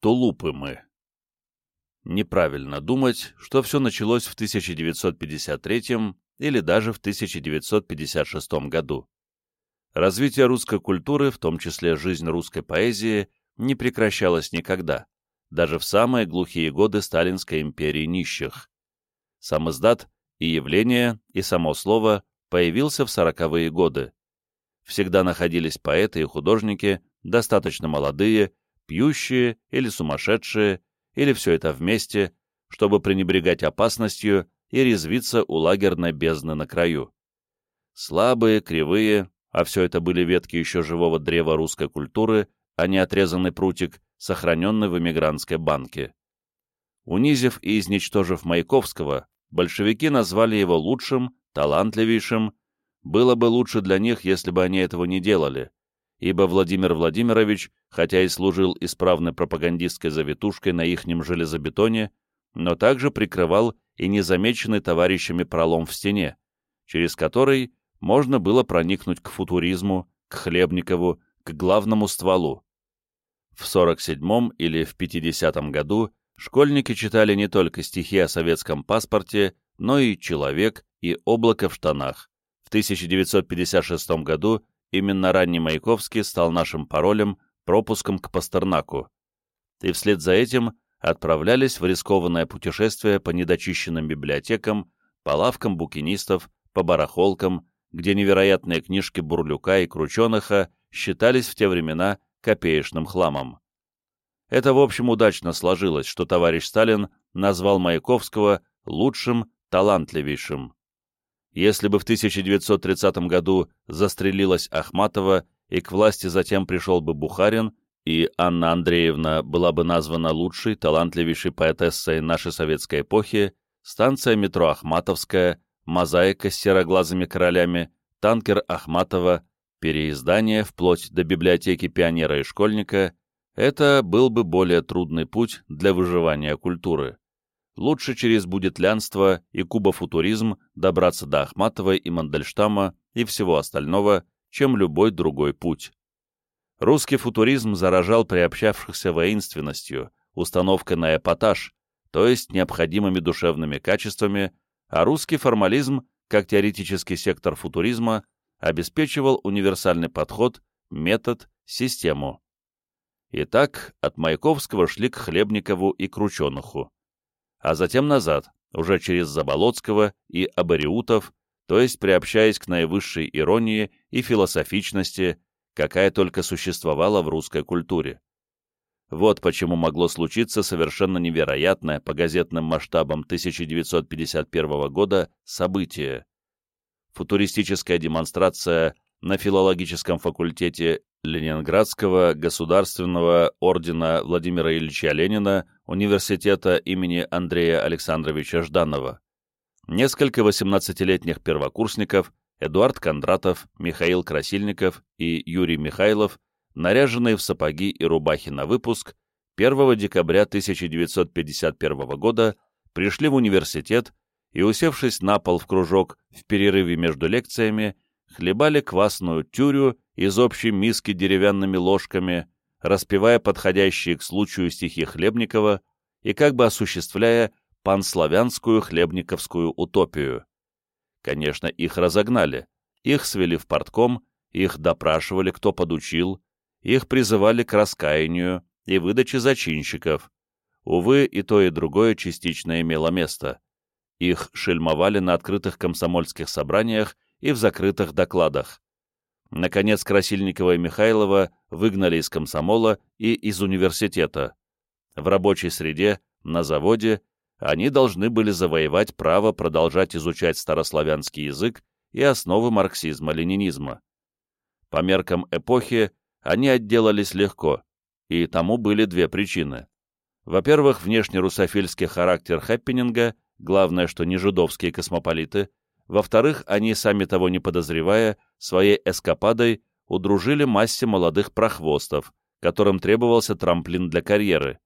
Тулупы мы. Неправильно думать, что все началось в 1953 или даже в 1956 году. Развитие русской культуры, в том числе жизнь русской поэзии, не прекращалось никогда, даже в самые глухие годы Сталинской империи нищих. Сам издат и явление, и само слово появился в сороковые годы. Всегда находились поэты и художники, достаточно молодые, пьющие или сумасшедшие, или все это вместе, чтобы пренебрегать опасностью и резвиться у лагерной бездны на краю. Слабые, кривые, а все это были ветки еще живого древа русской культуры, а не отрезанный прутик, сохраненный в эмигрантской банке. Унизив и изничтожив Маяковского, большевики назвали его лучшим, талантливейшим, было бы лучше для них, если бы они этого не делали, ибо Владимир Владимирович, хотя и служил исправной пропагандистской завитушкой на ихнем железобетоне, но также прикрывал и незамеченный товарищами пролом в стене, через который можно было проникнуть к футуризму, к Хлебникову, к главному стволу. В 47-м или в 50-м году школьники читали не только стихи о советском паспорте, но и «Человек» и «Облако в штанах». В 1956 году именно ранний Маяковский стал нашим паролем, пропуском к Пастернаку. И вслед за этим отправлялись в рискованное путешествие по недочищенным библиотекам, по лавкам букинистов, по барахолкам, где невероятные книжки Бурлюка и Крученыха считались в те времена копеечным хламом. Это, в общем, удачно сложилось, что товарищ Сталин назвал Маяковского лучшим, талантливейшим. Если бы в 1930 году застрелилась Ахматова и к власти затем пришел бы Бухарин, и Анна Андреевна была бы названа лучшей, талантливейшей поэтессой нашей советской эпохи, станция метро Ахматовская, мозаика с сероглазыми королями, танкер Ахматова, переиздание вплоть до библиотеки пионера и школьника — это был бы более трудный путь для выживания культуры. Лучше через будетлянство и кубофутуризм добраться до Ахматовой и Мандельштама и всего остального, чем любой другой путь. Русский футуризм заражал приобщавшихся воинственностью, установкой на эпатаж, то есть необходимыми душевными качествами, а русский формализм, как теоретический сектор футуризма, обеспечивал универсальный подход, метод, систему. Итак, от Маяковского шли к Хлебникову и Крученуху. А затем назад, уже через Заболоцкого и Абариутов, то есть приобщаясь к наивысшей иронии и философичности, какая только существовала в русской культуре. Вот почему могло случиться совершенно невероятное по газетным масштабам 1951 года событие. Футуристическая демонстрация на филологическом факультете Ленинградского государственного ордена Владимира Ильича Ленина университета имени Андрея Александровича Жданова. Несколько 18-летних первокурсников Эдуард Кондратов, Михаил Красильников и Юрий Михайлов, наряженные в сапоги и рубахи на выпуск, 1 декабря 1951 года пришли в университет и, усевшись на пол в кружок в перерыве между лекциями, хлебали квасную тюрю из общей миски деревянными ложками, распевая подходящие к случаю стихи Хлебникова и как бы осуществляя панславянскую хлебниковскую утопию. Конечно, их разогнали, их свели в портком, их допрашивали, кто подучил, их призывали к раскаянию и выдаче зачинщиков. Увы, и то, и другое частично имело место. Их шельмовали на открытых комсомольских собраниях и в закрытых докладах. Наконец, Красильникова и Михайлова выгнали из комсомола и из университета. В рабочей среде, на заводе, они должны были завоевать право продолжать изучать старославянский язык и основы марксизма-ленинизма. По меркам эпохи они отделались легко, и тому были две причины. Во-первых, внешне русофильский характер хэппининга, главное, что не жидовские космополиты, во-вторых, они, сами того не подозревая, своей эскападой удружили массе молодых прохвостов, которым требовался трамплин для карьеры.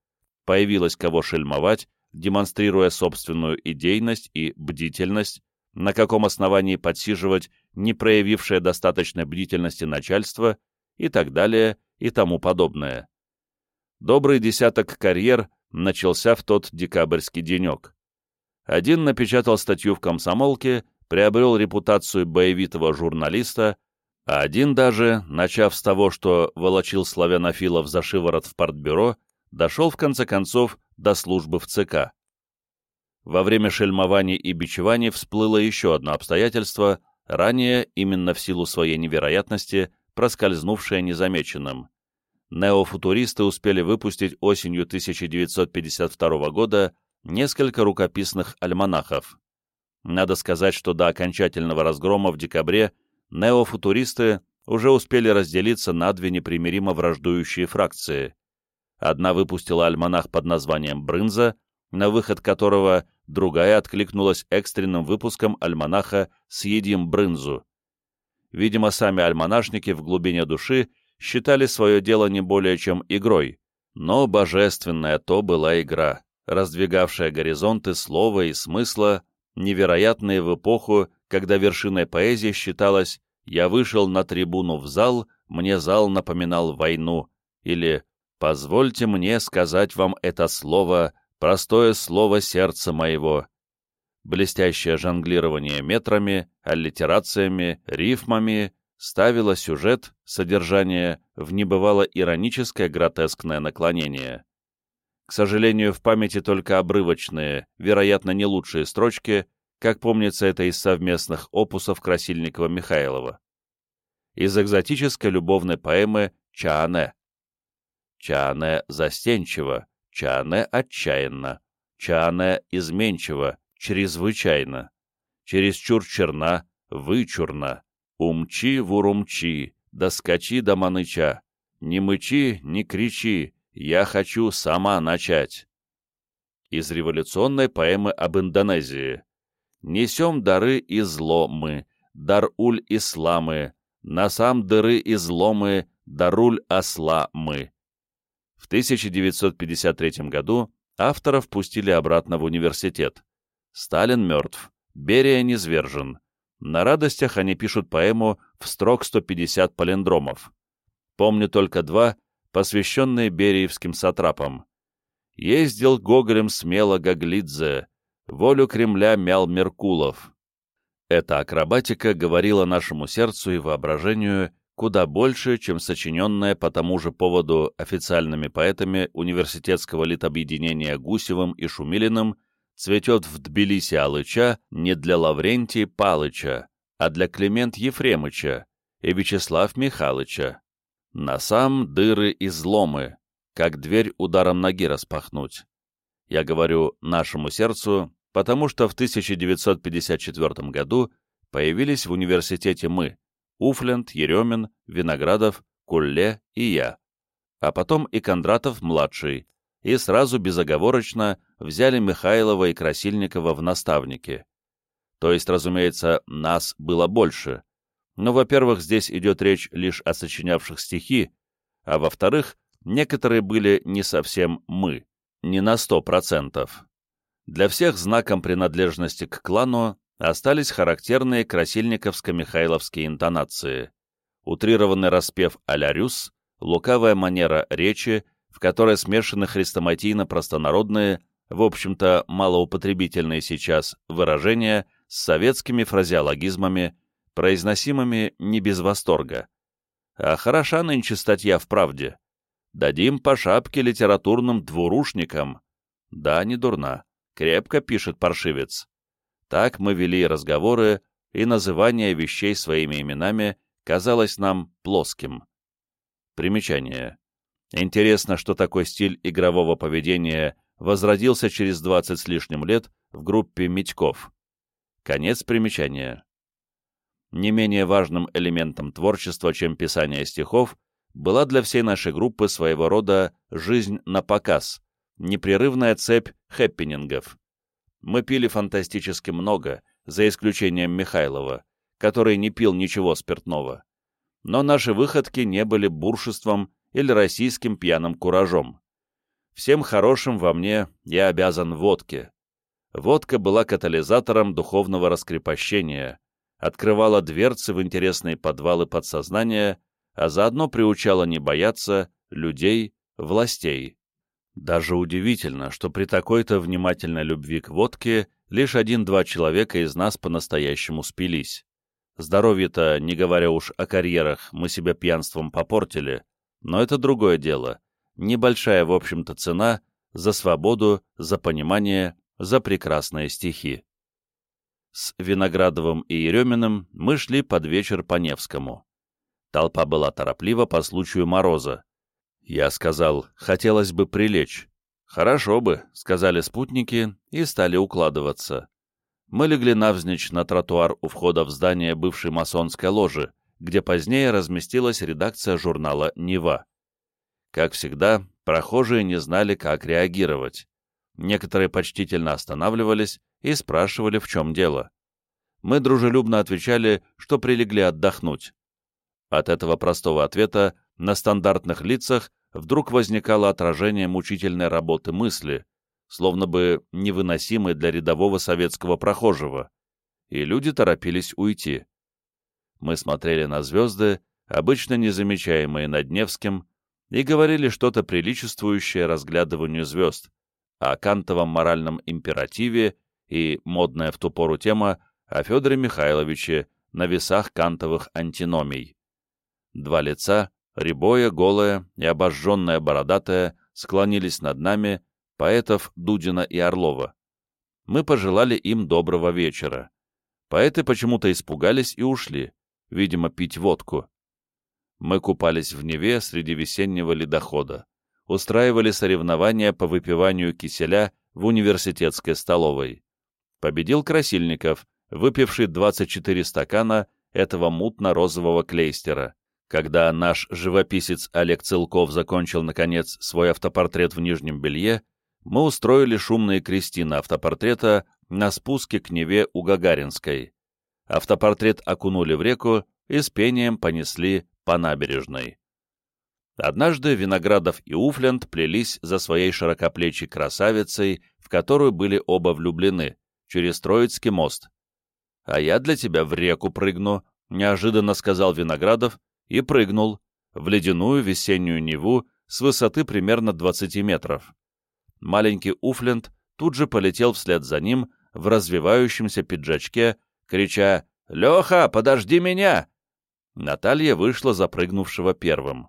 Появилось кого шельмовать, демонстрируя собственную идейность и бдительность, на каком основании подсиживать не проявившее достаточной бдительности начальство и так далее и тому подобное. добрый десяток карьер начался в тот декабрьский денек. Один напечатал статью в «Комсомолке», приобрел репутацию боевитого журналиста, а один даже, начав с того, что волочил славянофилов за шиворот в партбюро, дошел в конце концов до службы в ЦК. Во время шельмований и бичеваний всплыло еще одно обстоятельство, ранее, именно в силу своей невероятности, проскользнувшее незамеченным. Неофутуристы успели выпустить осенью 1952 года несколько рукописных альманахов. Надо сказать, что до окончательного разгрома в декабре неофутуристы уже успели разделиться на две непримиримо враждующие фракции. Одна выпустила альманах под названием «Брынза», на выход которого другая откликнулась экстренным выпуском альманаха «Съедим брынзу». Видимо, сами альманашники в глубине души считали свое дело не более чем игрой, но божественная то была игра, раздвигавшая горизонты слова и смысла, невероятные в эпоху, когда вершиной поэзии считалось «Я вышел на трибуну в зал, мне зал напоминал войну» или «Позвольте мне сказать вам это слово, простое слово сердца моего». Блестящее жонглирование метрами, аллитерациями, рифмами ставило сюжет, содержание в небывало ироническое гротескное наклонение. К сожалению, в памяти только обрывочные, вероятно, не лучшие строчки, как помнится это из совместных опусов Красильникова-Михайлова. Из экзотической любовной поэмы «Чаане». Чаане застенчиво, Чаане отчаянно, Чаане изменчиво, чрезвычайно, чересчур черна, вычурна, умчи в урумчи, да до маныча, не мычи, не кричи, я хочу сама начать. Из революционной поэмы об Индонезии. Несем дары и зло мы, дар-уль исламы, насам дыры и зломы, даруль осла мы. В 1953 году авторов пустили обратно в университет. Сталин мертв, Берия низвержен. На радостях они пишут поэму в строк 150 палиндромов. Помню только два — посвященные бериевским сатрапам. Ездил Гоголем смело Гаглидзе, волю Кремля мял Меркулов. Эта акробатика говорила нашему сердцу и воображению куда больше, чем сочиненная по тому же поводу официальными поэтами университетского литобъединения Гусевым и Шумилиным «Цветет в Тбилиси Алыча не для Лаврентия Палыча, а для Климент Ефремыча и Вячеслав Михалыча. На сам дыры и зломы, как дверь ударом ноги распахнуть. Я говорю «нашему сердцу», потому что в 1954 году появились в университете мы, Уфленд, Еремин, Виноградов, Кулле и я, а потом и Кондратов-младший, и сразу безоговорочно взяли Михайлова и Красильникова в наставники. То есть, разумеется, нас было больше, но, во-первых, здесь идет речь лишь о сочинявших стихи, а во-вторых, некоторые были не совсем «мы», не на сто процентов. Для всех знаком принадлежности к клану остались характерные красильниковско-михайловские интонации, утрированный распев а-ля Рюс, лукавая манера речи, в которой смешаны хрестоматийно-простонародные, в общем-то малоупотребительные сейчас, выражения с советскими фразеологизмами, произносимыми не без восторга. А хороша нынче статья в правде. Дадим по шапке литературным двурушникам. Да, не дурна. Крепко пишет паршивец. Так мы вели разговоры, и называние вещей своими именами казалось нам плоским. Примечание. Интересно, что такой стиль игрового поведения возродился через 20 с лишним лет в группе Митьков. Конец примечания не менее важным элементом творчества, чем писание стихов, была для всей нашей группы своего рода «жизнь на показ», непрерывная цепь хэппинингов. Мы пили фантастически много, за исключением Михайлова, который не пил ничего спиртного. Но наши выходки не были буршеством или российским пьяным куражом. Всем хорошим во мне я обязан водке. Водка была катализатором духовного раскрепощения, открывала дверцы в интересные подвалы подсознания, а заодно приучала не бояться людей, властей. Даже удивительно, что при такой-то внимательной любви к водке лишь один-два человека из нас по-настоящему спились. Здоровье-то, не говоря уж о карьерах, мы себя пьянством попортили, но это другое дело. Небольшая, в общем-то, цена за свободу, за понимание, за прекрасные стихи. С Виноградовым и Ереминым мы шли под вечер по Невскому. Толпа была тороплива по случаю мороза. Я сказал, хотелось бы прилечь. «Хорошо бы», — сказали спутники и стали укладываться. Мы легли навзничь на тротуар у входа в здание бывшей масонской ложи, где позднее разместилась редакция журнала «Нева». Как всегда, прохожие не знали, как реагировать. Некоторые почтительно останавливались и спрашивали, в чем дело. Мы дружелюбно отвечали, что прилегли отдохнуть. От этого простого ответа на стандартных лицах вдруг возникало отражение мучительной работы мысли, словно бы невыносимой для рядового советского прохожего, и люди торопились уйти. Мы смотрели на звезды, обычно незамечаемые над Невским, и говорили что-то приличествующее разглядыванию звезд, о кантовом моральном императиве и модная в ту пору тема о Федоре Михайловиче на весах кантовых антиномий. Два лица, рябое, голое и обожженное бородатое, склонились над нами, поэтов Дудина и Орлова. Мы пожелали им доброго вечера. Поэты почему-то испугались и ушли, видимо, пить водку. Мы купались в Неве среди весеннего ледохода, устраивали соревнования по выпиванию киселя в университетской столовой. Победил Красильников, выпивший 24 стакана этого мутно-розового клейстера. Когда наш живописец Олег Целков закончил, наконец, свой автопортрет в нижнем белье, мы устроили шумные крестины автопортрета на спуске к Неве у Гагаринской. Автопортрет окунули в реку и с пением понесли по набережной. Однажды Виноградов и Уфленд плелись за своей широкоплечей красавицей, в которую были оба влюблены, через Троицкий мост. «А я для тебя в реку прыгну», — неожиданно сказал Виноградов, и прыгнул в ледяную весеннюю Неву с высоты примерно 20 метров. Маленький Уфленд тут же полетел вслед за ним в развивающемся пиджачке, крича «Леха, подожди меня!» Наталья вышла запрыгнувшего первым.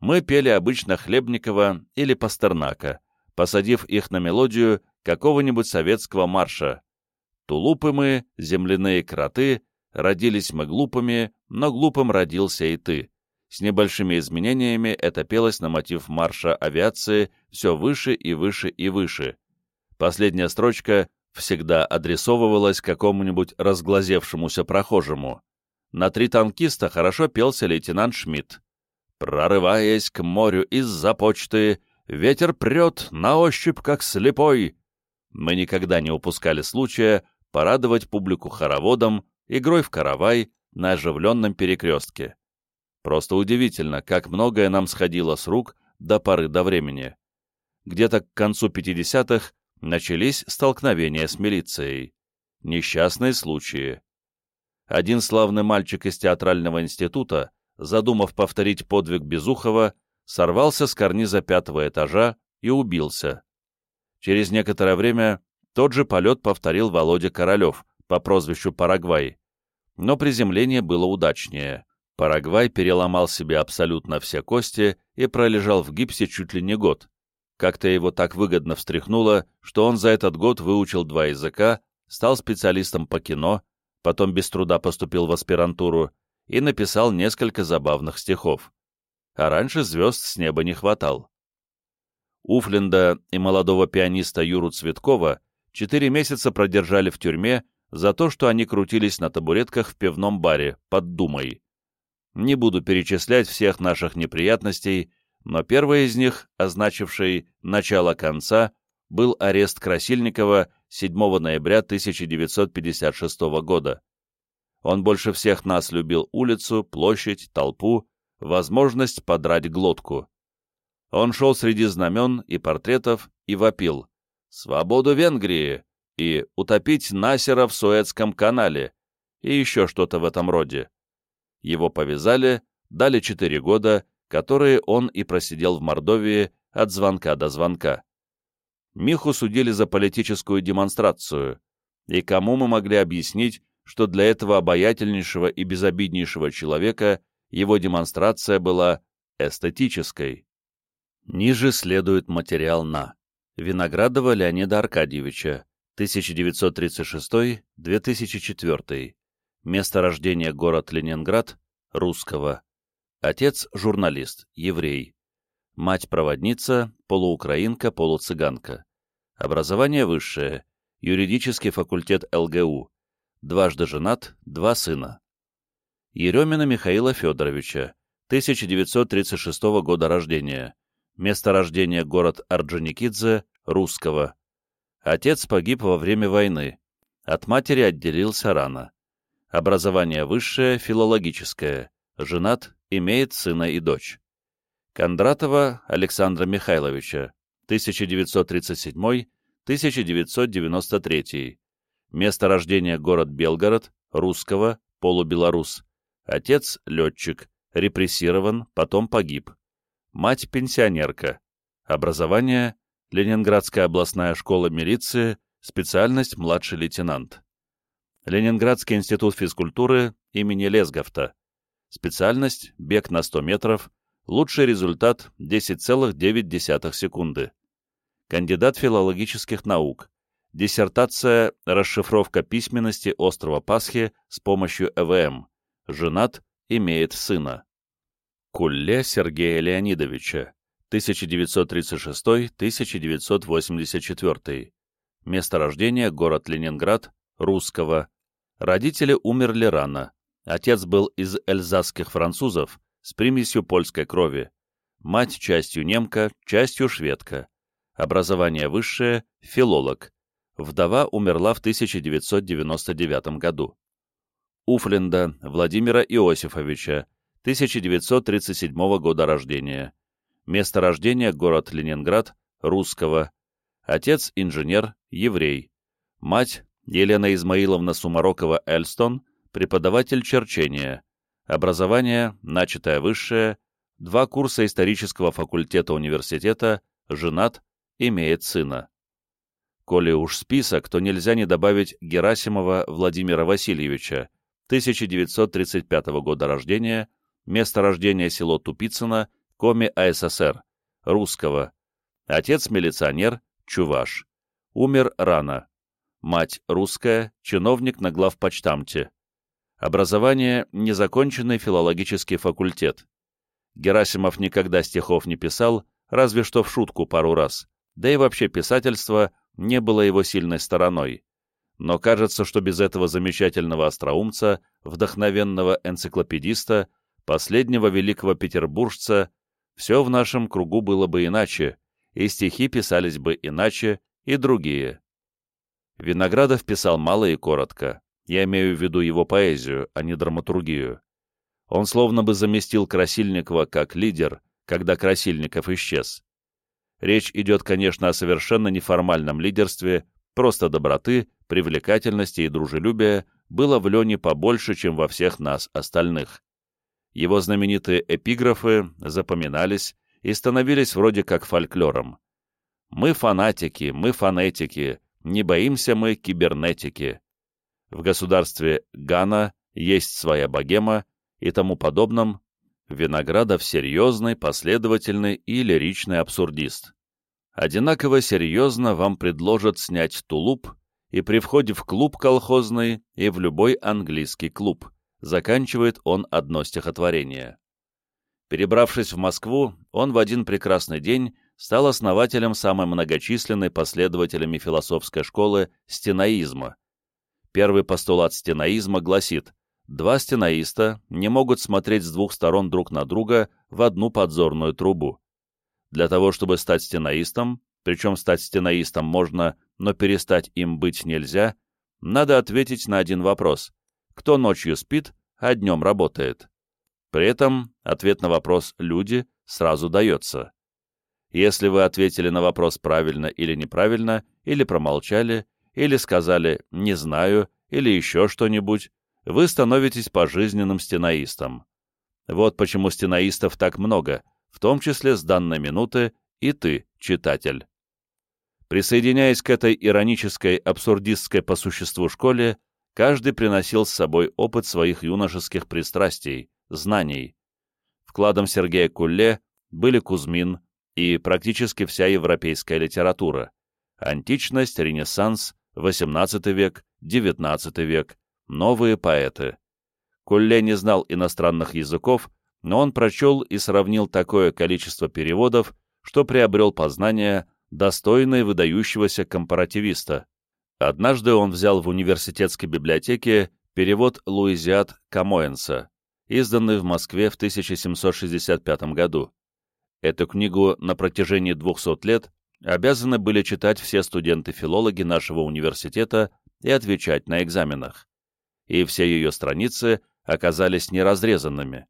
Мы пели обычно Хлебникова или Пастернака, посадив их на мелодию какого-нибудь советского марша. Тулупы мы, земляные кроты, Родились мы глупыми, но глупым родился и ты. С небольшими изменениями это пелось на мотив марша авиации все выше и выше и выше. Последняя строчка всегда адресовывалась какому-нибудь разглазевшемуся прохожему. На три танкиста хорошо пелся лейтенант Шмидт. «Прорываясь к морю из-за почты, ветер прет на ощупь, как слепой». Мы никогда не упускали случая порадовать публику хороводом, игрой в каравай на оживленном перекрестке. Просто удивительно, как многое нам сходило с рук до поры до времени. Где-то к концу 50-х начались столкновения с милицией. Несчастные случаи. Один славный мальчик из театрального института, задумав повторить подвиг Безухова, сорвался с карниза пятого этажа и убился. Через некоторое время тот же полет повторил Володя Королев по прозвищу Парагвай, но приземление было удачнее. Парагвай переломал себе абсолютно все кости и пролежал в гипсе чуть ли не год. Как-то его так выгодно встряхнуло, что он за этот год выучил два языка, стал специалистом по кино, потом без труда поступил в аспирантуру и написал несколько забавных стихов. А раньше звезд с неба не хватал. Уфленда и молодого пианиста Юру Цветкова четыре месяца продержали в тюрьме за то, что они крутились на табуретках в пивном баре под Думой. Не буду перечислять всех наших неприятностей, но первый из них, означивший начало конца, был арест Красильникова 7 ноября 1956 года. Он больше всех нас любил улицу, площадь, толпу, возможность подрать глотку. Он шел среди знамен и портретов и вопил «Свободу Венгрии! и утопить Насера в Суэцком канале, и еще что-то в этом роде. Его повязали, дали четыре года, которые он и просидел в Мордовии от звонка до звонка. Миху судили за политическую демонстрацию, и кому мы могли объяснить, что для этого обаятельнейшего и безобиднейшего человека его демонстрация была эстетической. Ниже следует материал на Виноградова Леонида Аркадьевича, 1936-2004, место рождения город Ленинград, русского, отец – журналист, еврей, мать – проводница, полуукраинка, полуцыганка, образование высшее, юридический факультет ЛГУ, дважды женат, два сына. Еремина Михаила Федоровича, 1936 года рождения, место рождения город Орджоникидзе, русского. Отец погиб во время войны, от матери отделился рано. Образование высшее, филологическое, женат, имеет сына и дочь. Кондратова Александра Михайловича, 1937-1993, Место рождения город Белгород, русского, полубелорус. Отец – летчик, репрессирован, потом погиб. Мать – пенсионерка. Образование – Ленинградская областная школа милиции, специальность – младший лейтенант. Ленинградский институт физкультуры имени Лесговта. Специальность – бег на 100 метров, лучший результат – 10,9 секунды. Кандидат филологических наук, Диссертация «Расшифровка письменности острова Пасхи с помощью ЭВМ». Женат, имеет сына. Кулле Сергея Леонидовича, 1936-1984. Место рождения – город Ленинград, русского. Родители умерли рано. Отец был из эльзасских французов с примесью польской крови. Мать частью немка, частью шведка. Образование высшее – филолог Вдова умерла в 1999 году. Уфлинда Владимира Иосифовича, 1937 года рождения. Место рождения – город Ленинград, русского. Отец – инженер, еврей. Мать – Елена Измаиловна Сумарокова-Эльстон, преподаватель черчения. Образование – начатое высшее, два курса исторического факультета университета, женат, имеет сына. Коли уж список, то нельзя не добавить Герасимова Владимира Васильевича, 1935 года рождения, место рождения село Тупицыно, Коми АССР, русского. Отец милиционер, чуваш. Умер рано. Мать русская, чиновник на главпочтамте. Образование – незаконченный филологический факультет. Герасимов никогда стихов не писал, разве что в шутку пару раз. Да и вообще писательство не было его сильной стороной, но кажется, что без этого замечательного остроумца, вдохновенного энциклопедиста, последнего великого петербуржца, все в нашем кругу было бы иначе, и стихи писались бы иначе, и другие. Виноградов писал мало и коротко, я имею в виду его поэзию, а не драматургию. Он словно бы заместил Красильникова как лидер, когда Красильников исчез. Речь идет, конечно, о совершенно неформальном лидерстве, просто доброты, привлекательности и дружелюбия было в Лене побольше, чем во всех нас остальных. Его знаменитые эпиграфы запоминались и становились вроде как фольклором. «Мы фанатики, мы фонетики, не боимся мы кибернетики». В государстве Гана есть своя богема и тому подобном Виноградов серьезный, последовательный и лиричный абсурдист. Одинаково серьезно вам предложат снять тулуп и при входе в клуб колхозный и в любой английский клуб, заканчивает он одно стихотворение. Перебравшись в Москву, он в один прекрасный день стал основателем самой многочисленной последователями философской школы стенаизма. Первый постулат стенаизма гласит Два стенаиста не могут смотреть с двух сторон друг на друга в одну подзорную трубу. Для того, чтобы стать стенаистом, причем стать стенаистом можно, но перестать им быть нельзя, надо ответить на один вопрос. Кто ночью спит, а днем работает? При этом ответ на вопрос «люди» сразу дается. Если вы ответили на вопрос правильно или неправильно, или промолчали, или сказали «не знаю» или еще что-нибудь, вы становитесь пожизненным стенаистом. Вот почему стенаистов так много, в том числе с данной минуты и ты, читатель. Присоединяясь к этой иронической, абсурдистской по существу школе, каждый приносил с собой опыт своих юношеских пристрастий, знаний. Вкладом Сергея Кулле были Кузьмин и практически вся европейская литература, античность, ренессанс, XVIII век, XIX век, новые поэты. Кулле не знал иностранных языков, но он прочел и сравнил такое количество переводов, что приобрел познания, достойные выдающегося компаративиста. Однажды он взял в университетской библиотеке перевод Луизиат Камоэнса, изданный в Москве в 1765 году. Эту книгу на протяжении 200 лет обязаны были читать все студенты-филологи нашего университета и отвечать на экзаменах. И все ее страницы оказались неразрезанными.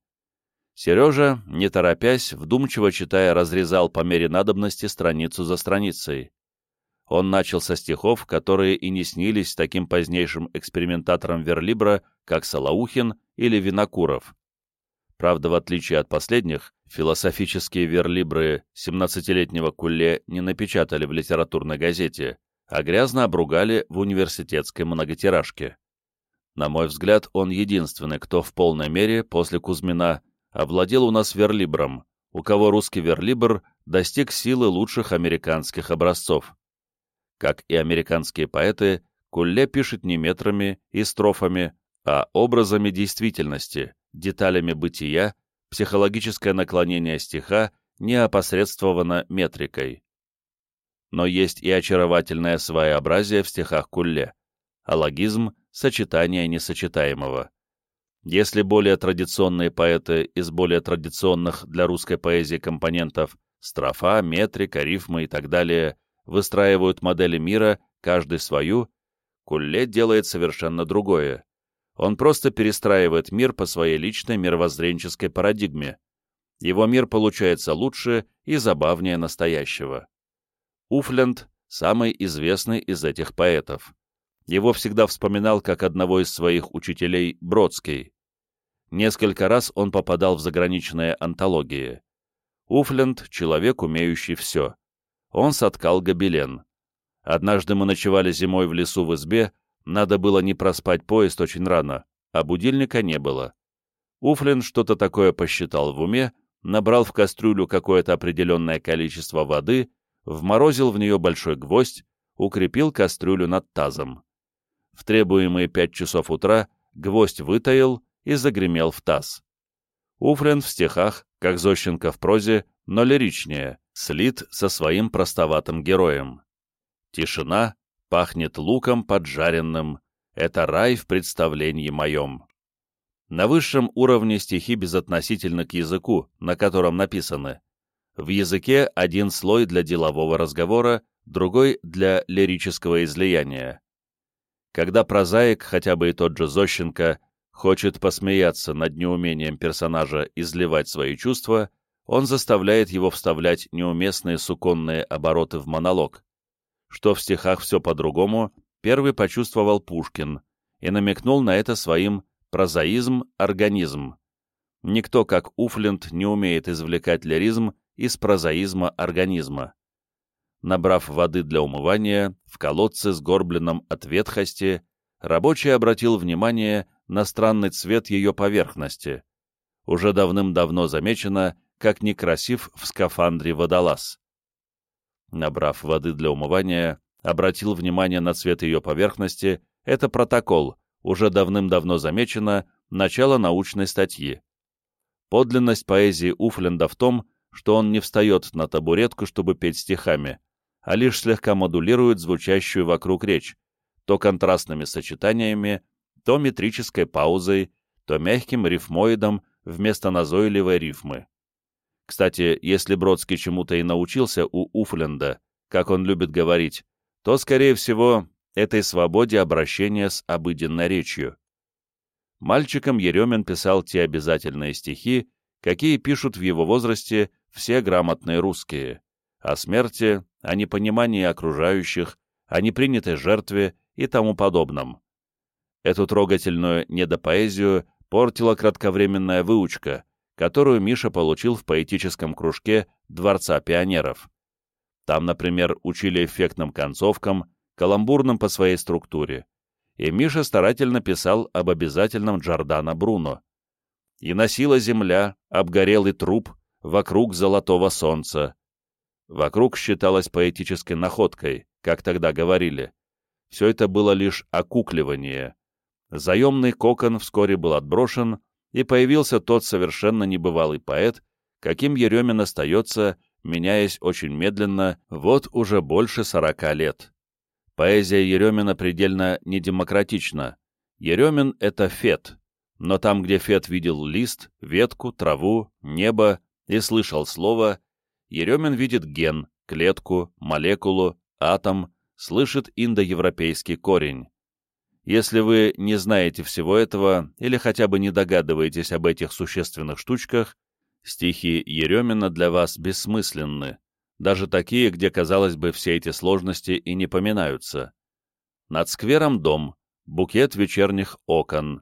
Сережа, не торопясь, вдумчиво читая, разрезал по мере надобности страницу за страницей. Он начал со стихов, которые и не снились таким позднейшим экспериментаторам Верлибра, как Салаухин или Винокуров. Правда, в отличие от последних, философические верлибры 17-летнего Кулле не напечатали в литературной газете, а грязно обругали в университетской многотиражке. На мой взгляд, он единственный, кто в полной мере, после Кузьмина, овладел у нас верлибром, у кого русский верлибр достиг силы лучших американских образцов. Как и американские поэты, Кулле пишет не метрами и строфами, а образами действительности, деталями бытия, психологическое наклонение стиха не опосредствовано метрикой. Но есть и очаровательное своеобразие в стихах Кулле, алогизм, сочетание несочетаемого. Если более традиционные поэты из более традиционных для русской поэзии компонентов строфа, метрика, рифмы и так далее выстраивают модели мира, каждый свою, Кулле делает совершенно другое. Он просто перестраивает мир по своей личной мировоззренческой парадигме. Его мир получается лучше и забавнее настоящего. Уфленд – самый известный из этих поэтов. Его всегда вспоминал как одного из своих учителей Бродский. Несколько раз он попадал в заграничные антологии. Уфленд — человек, умеющий все. Он соткал гобелен. Однажды мы ночевали зимой в лесу в избе, надо было не проспать поезд очень рано, а будильника не было. Уфлин что-то такое посчитал в уме, набрал в кастрюлю какое-то определенное количество воды, вморозил в нее большой гвоздь, укрепил кастрюлю над тазом. В требуемые пять часов утра гвоздь вытаил и загремел в таз. Уфрен в стихах, как Зощенко в прозе, но лиричнее, слит со своим простоватым героем. Тишина пахнет луком поджаренным, это рай в представлении моем. На высшем уровне стихи безотносительно к языку, на котором написаны. В языке один слой для делового разговора, другой для лирического излияния. Когда прозаик, хотя бы и тот же Зощенко, хочет посмеяться над неумением персонажа изливать свои чувства, он заставляет его вставлять неуместные суконные обороты в монолог. Что в стихах все по-другому, первый почувствовал Пушкин и намекнул на это своим «прозаизм-организм». Никто, как Уфлинд, не умеет извлекать лиризм из прозаизма организма набрав воды для умывания в колодце с горбленном от ветхости, рабочий обратил внимание на странный цвет ее поверхности. Уже давным-давно замечено, как некрасив в скафандре водолаз. Набрав воды для умывания, обратил внимание на цвет ее поверхности, это протокол, уже давным-давно замечено, начало научной статьи. Подлинность поэзии Уфленда в том, что он не встает на табуретку, чтобы петь стихами, а лишь слегка модулирует звучащую вокруг речь, то контрастными сочетаниями, то метрической паузой, то мягким рифмоидом вместо назойливой рифмы. Кстати, если Бродский чему-то и научился у Уфленда, как он любит говорить, то, скорее всего, этой свободе обращения с обыденной речью. Мальчиком Еремин писал те обязательные стихи, какие пишут в его возрасте все грамотные русские, о смерти, о непонимании окружающих, о непринятой жертве и тому подобном. Эту трогательную недопоэзию портила кратковременная выучка, которую Миша получил в поэтическом кружке Дворца пионеров. Там, например, учили эффектным концовкам, каламбурным по своей структуре. И Миша старательно писал об обязательном Джордано Бруно. «И носила земля, обгорелый труп, вокруг золотого солнца». Вокруг считалось поэтической находкой, как тогда говорили. Все это было лишь окукливание. Заемный кокон вскоре был отброшен, и появился тот совершенно небывалый поэт, каким Еремин остается, меняясь очень медленно, вот уже больше сорока лет. Поэзия Еремина предельно недемократична. Еремин — это фет, но там, где фет видел лист, ветку, траву, небо и слышал слово, Еремин видит ген, клетку, молекулу, атом, слышит индоевропейский корень. Если вы не знаете всего этого или хотя бы не догадываетесь об этих существенных штучках, стихи Еремина для вас бессмысленны, даже такие, где, казалось бы, все эти сложности и не поминаются. Над сквером дом, букет вечерних окон,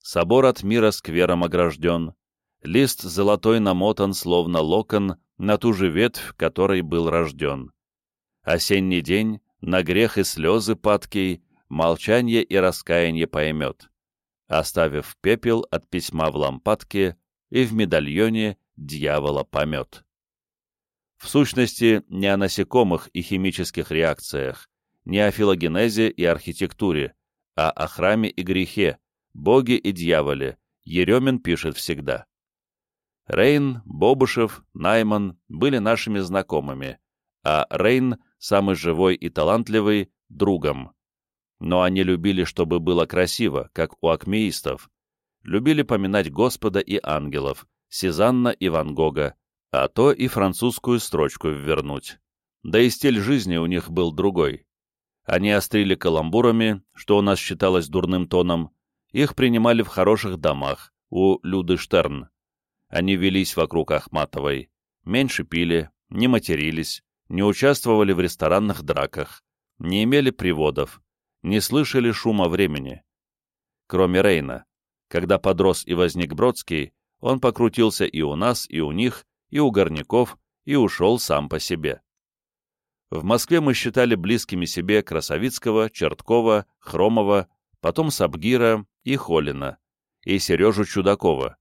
собор от мира сквером огражден, лист золотой намотан, словно локон, на ту же ветвь, которой был рожден. Осенний день, на грех и слезы падкий, молчание и раскаяние поймет, оставив пепел от письма в лампадке и в медальоне дьявола помет. В сущности, не о насекомых и химических реакциях, не о филогенезе и архитектуре, а о храме и грехе, боге и дьяволе, Еремин пишет всегда. Рейн, Бобышев, Найман были нашими знакомыми, а Рейн, самый живой и талантливый, другом. Но они любили, чтобы было красиво, как у акмеистов. Любили поминать Господа и ангелов, Сезанна и Ван Гога, а то и французскую строчку ввернуть. Да и стиль жизни у них был другой. Они острили каламбурами, что у нас считалось дурным тоном, их принимали в хороших домах, у Люды Штерн. Они велись вокруг Ахматовой, меньше пили, не матерились, не участвовали в ресторанных драках, не имели приводов, не слышали шума времени. Кроме Рейна. Когда подрос и возник Бродский, он покрутился и у нас, и у них, и у горняков, и ушел сам по себе. В Москве мы считали близкими себе Красовицкого, Черткова, Хромова, потом Сабгира и Холина, и Сережу Чудакова.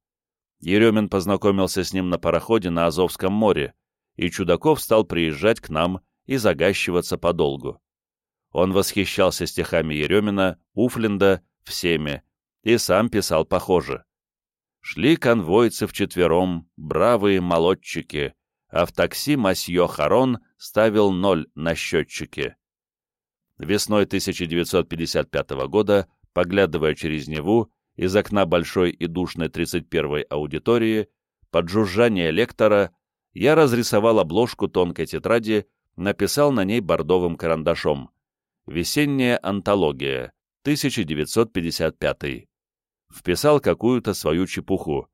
Еремин познакомился с ним на пароходе на Азовском море, и Чудаков стал приезжать к нам и загащиваться подолгу. Он восхищался стихами Еремина, Уфлинда, всеми, и сам писал похоже. Шли конвойцы вчетвером, бравые молодчики, а в такси масье Харон ставил ноль на счетчике. Весной 1955 года, поглядывая через Неву, из окна большой и душной 31-й аудитории, под жужжание лектора, я разрисовал обложку тонкой тетради, написал на ней бордовым карандашом Весенняя антология, 1955. Вписал какую-то свою чепуху.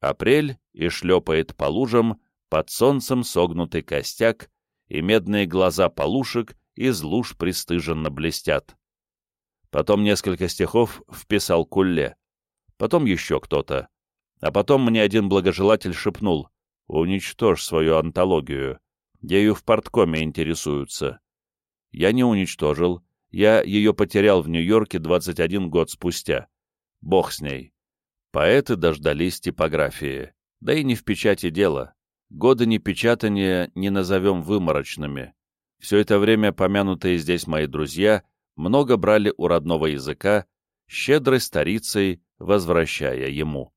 Апрель и шлепает по лужам, под солнцем согнутый костяк, и медные глаза полушек из луж пристыженно блестят. Потом несколько стихов вписал Кулле. Потом еще кто-то. А потом мне один благожелатель шепнул «Уничтожь свою антологию. Ею в порткоме интересуются» я не уничтожил, я ее потерял в Нью-Йорке 21 год спустя. Бог с ней. Поэты дождались типографии. Да и не в печати дело. Годы непечатания не назовем выморочными. Все это время помянутые здесь мои друзья много брали у родного языка, щедрой старицей возвращая ему.